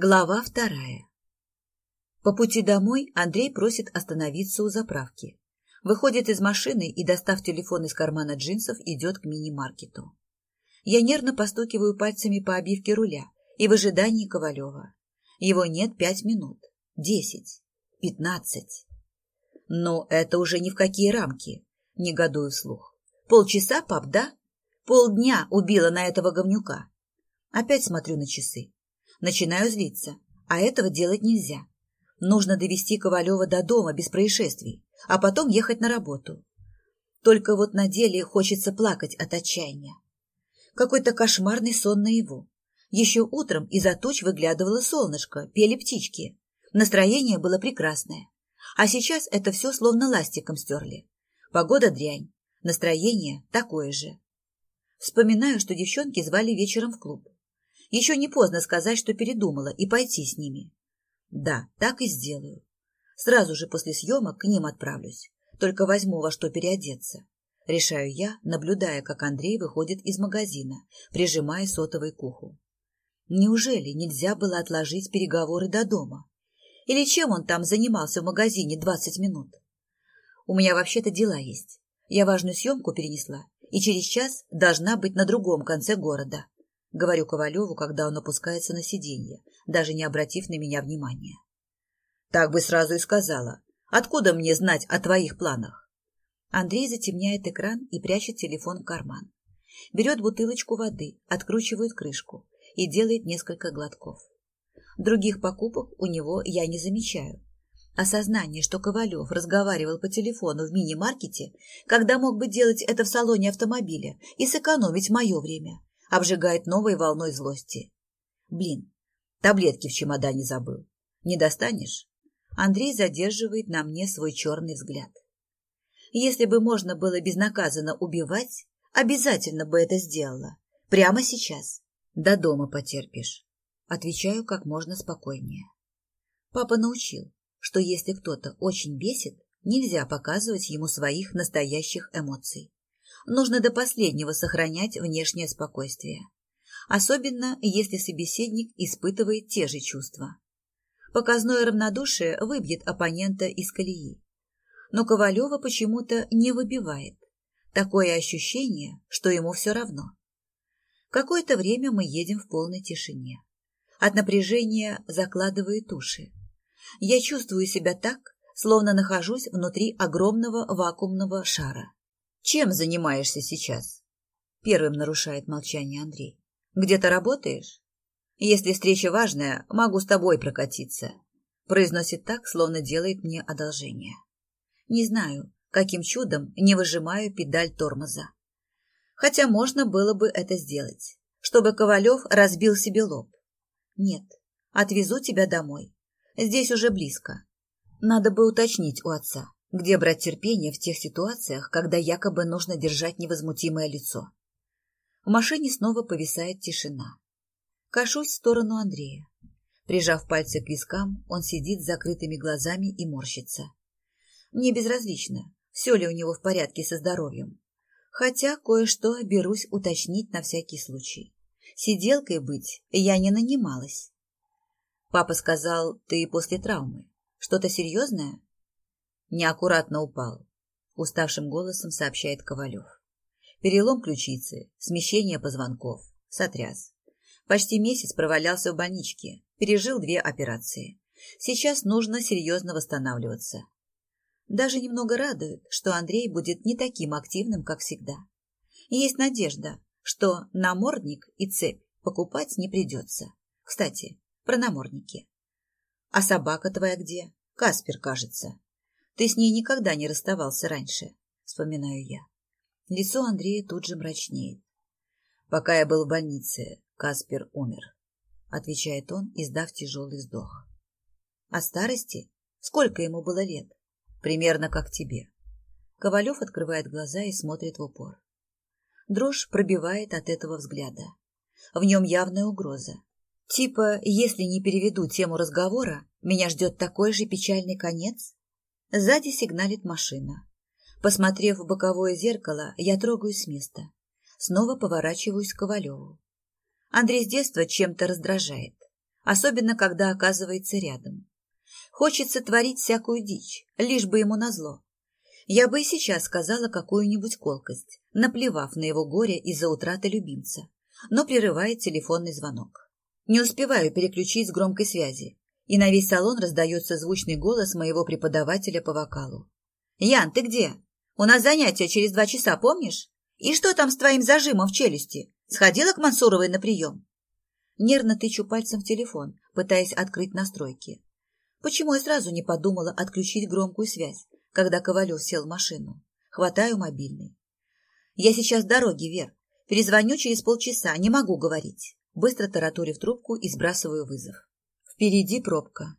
Глава вторая. По пути домой Андрей просит остановиться у заправки. Выходит из машины и, достав телефон из кармана джинсов, идет к мини-маркету. Я нервно постукиваю пальцами по обивке руля и в ожидании Ковалева. Его нет пять минут, десять, пятнадцать. Но это уже ни в какие рамки, негодую вслух. Полчаса, пап, да? Полдня убила на этого говнюка. Опять смотрю на часы. Начинаю злиться, а этого делать нельзя. Нужно довести Ковалева до дома без происшествий, а потом ехать на работу. Только вот на деле хочется плакать от отчаяния. Какой-то кошмарный сон наяву. Еще утром из-за туч выглядывало солнышко, пели птички. Настроение было прекрасное. А сейчас это все словно ластиком стерли. Погода дрянь, настроение такое же. Вспоминаю, что девчонки звали вечером в клуб. Еще не поздно сказать, что передумала, и пойти с ними. Да, так и сделаю. Сразу же после съемок к ним отправлюсь. Только возьму во что переодеться. Решаю я, наблюдая, как Андрей выходит из магазина, прижимая сотовый к уху. Неужели нельзя было отложить переговоры до дома? Или чем он там занимался в магазине двадцать минут? У меня вообще-то дела есть. Я важную съемку перенесла, и через час должна быть на другом конце города. — говорю Ковалеву, когда он опускается на сиденье, даже не обратив на меня внимания. «Так бы сразу и сказала. Откуда мне знать о твоих планах?» Андрей затемняет экран и прячет телефон в карман. Берет бутылочку воды, откручивает крышку и делает несколько глотков. Других покупок у него я не замечаю. Осознание, что Ковалев разговаривал по телефону в мини-маркете, когда мог бы делать это в салоне автомобиля и сэкономить мое время, обжигает новой волной злости. Блин, таблетки в чемодане забыл. Не достанешь? Андрей задерживает на мне свой черный взгляд. Если бы можно было безнаказанно убивать, обязательно бы это сделала. Прямо сейчас. До дома потерпишь. Отвечаю как можно спокойнее. Папа научил, что если кто-то очень бесит, нельзя показывать ему своих настоящих эмоций нужно до последнего сохранять внешнее спокойствие. Особенно, если собеседник испытывает те же чувства. Показное равнодушие выбьет оппонента из колеи. Но Ковалева почему-то не выбивает. Такое ощущение, что ему все равно. Какое-то время мы едем в полной тишине. От напряжения закладывает уши. Я чувствую себя так, словно нахожусь внутри огромного вакуумного шара. Чем занимаешься сейчас? Первым нарушает молчание Андрей. Где-то работаешь? Если встреча важная, могу с тобой прокатиться. Произносит так, словно делает мне одолжение. Не знаю, каким чудом не выжимаю педаль тормоза. Хотя можно было бы это сделать, чтобы Ковалев разбил себе лоб. Нет, отвезу тебя домой. Здесь уже близко. Надо бы уточнить у отца. Где брать терпение в тех ситуациях, когда якобы нужно держать невозмутимое лицо? В машине снова повисает тишина. Кашусь в сторону Андрея. Прижав пальцы к вискам, он сидит с закрытыми глазами и морщится. Мне безразлично, все ли у него в порядке со здоровьем. Хотя кое-что берусь уточнить на всякий случай. Сиделкой быть я не нанималась. Папа сказал, ты после травмы. Что-то серьезное? Неаккуратно упал. Уставшим голосом сообщает Ковалев. Перелом ключицы, смещение позвонков, сотряс. Почти месяц провалялся в больничке, пережил две операции. Сейчас нужно серьезно восстанавливаться. Даже немного радует, что Андрей будет не таким активным, как всегда. Есть надежда, что намордник и цепь покупать не придется. Кстати, про намордники. А собака твоя где? Каспер, кажется. Ты с ней никогда не расставался раньше, вспоминаю я. Лицо Андрея тут же мрачнеет. Пока я был в больнице, Каспер умер, отвечает он, издав тяжелый вздох. О старости? Сколько ему было лет? Примерно как тебе. Ковалев открывает глаза и смотрит в упор. Дрожь пробивает от этого взгляда. В нем явная угроза. Типа, если не переведу тему разговора, меня ждет такой же печальный конец? Сзади сигналит машина. Посмотрев в боковое зеркало, я трогаюсь с места. Снова поворачиваюсь к Ковалеву. Андрей с детства чем-то раздражает. особенно когда оказывается рядом. Хочется творить всякую дичь, лишь бы ему назло. Я бы и сейчас сказала какую-нибудь колкость, наплевав на его горе из-за утраты любимца, но прерывает телефонный звонок. Не успеваю переключить с громкой связи, и на весь салон раздается звучный голос моего преподавателя по вокалу. «Ян, ты где? У нас занятие через два часа, помнишь? И что там с твоим зажимом в челюсти? Сходила к Мансуровой на прием?» Нервно тычу пальцем в телефон, пытаясь открыть настройки. Почему я сразу не подумала отключить громкую связь, когда Ковалев сел в машину? Хватаю мобильный. Я сейчас в дороге, Вер. Перезвоню через полчаса, не могу говорить. Быстро тараторю в трубку и сбрасываю вызов. Впереди пробка.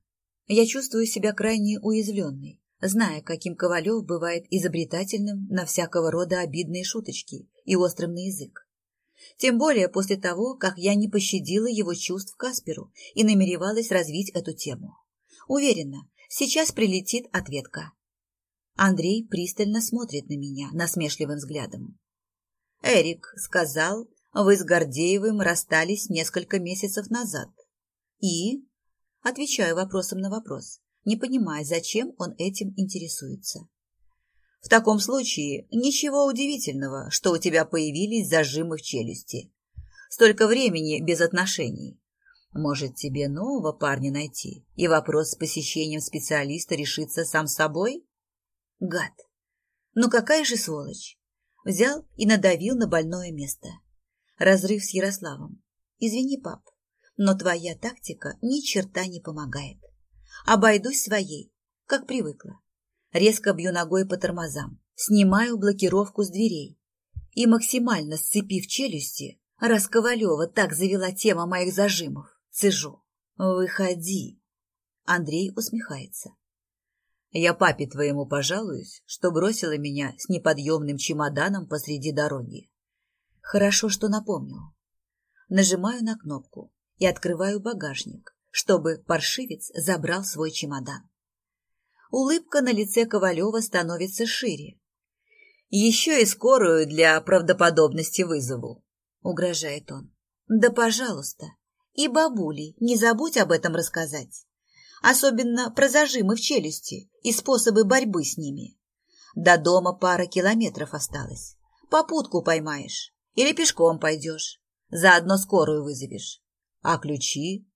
Я чувствую себя крайне уязвленной, зная, каким Ковалев бывает изобретательным на всякого рода обидные шуточки и острым на язык. Тем более после того, как я не пощадила его чувств Касперу и намеревалась развить эту тему. Уверена, сейчас прилетит ответка. Андрей пристально смотрит на меня насмешливым взглядом. Эрик сказал, вы с Гордеевым расстались несколько месяцев назад. И? Отвечаю вопросом на вопрос, не понимая, зачем он этим интересуется. В таком случае ничего удивительного, что у тебя появились зажимы в челюсти. Столько времени без отношений. Может, тебе нового парня найти, и вопрос с посещением специалиста решится сам собой? Гад! Ну какая же сволочь! Взял и надавил на больное место. Разрыв с Ярославом. Извини, пап, но твоя тактика ни черта не помогает. Обойдусь своей, как привыкла резко бью ногой по тормозам, снимаю блокировку с дверей и, максимально сцепив челюсти, раз Ковалева так завела тема моих зажимов, цежу. «Выходи!» Андрей усмехается. «Я папе твоему пожалуюсь, что бросила меня с неподъемным чемоданом посреди дороги. Хорошо, что напомнил. Нажимаю на кнопку и открываю багажник, чтобы паршивец забрал свой чемодан улыбка на лице Ковалева становится шире. «Еще и скорую для правдоподобности вызову», — угрожает он. «Да, пожалуйста. И бабули, не забудь об этом рассказать. Особенно про зажимы в челюсти и способы борьбы с ними. До дома пара километров осталось. Попутку поймаешь или пешком пойдешь. Заодно скорую вызовешь. А ключи?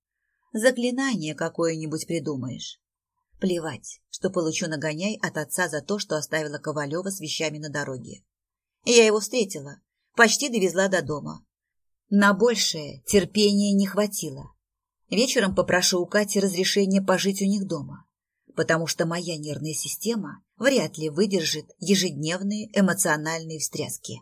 Заклинание какое-нибудь придумаешь. Плевать, что получу нагоняй от отца за то, что оставила Ковалева с вещами на дороге. Я его встретила, почти довезла до дома. На большее терпения не хватило. Вечером попрошу у Кати разрешения пожить у них дома, потому что моя нервная система вряд ли выдержит ежедневные эмоциональные встряски.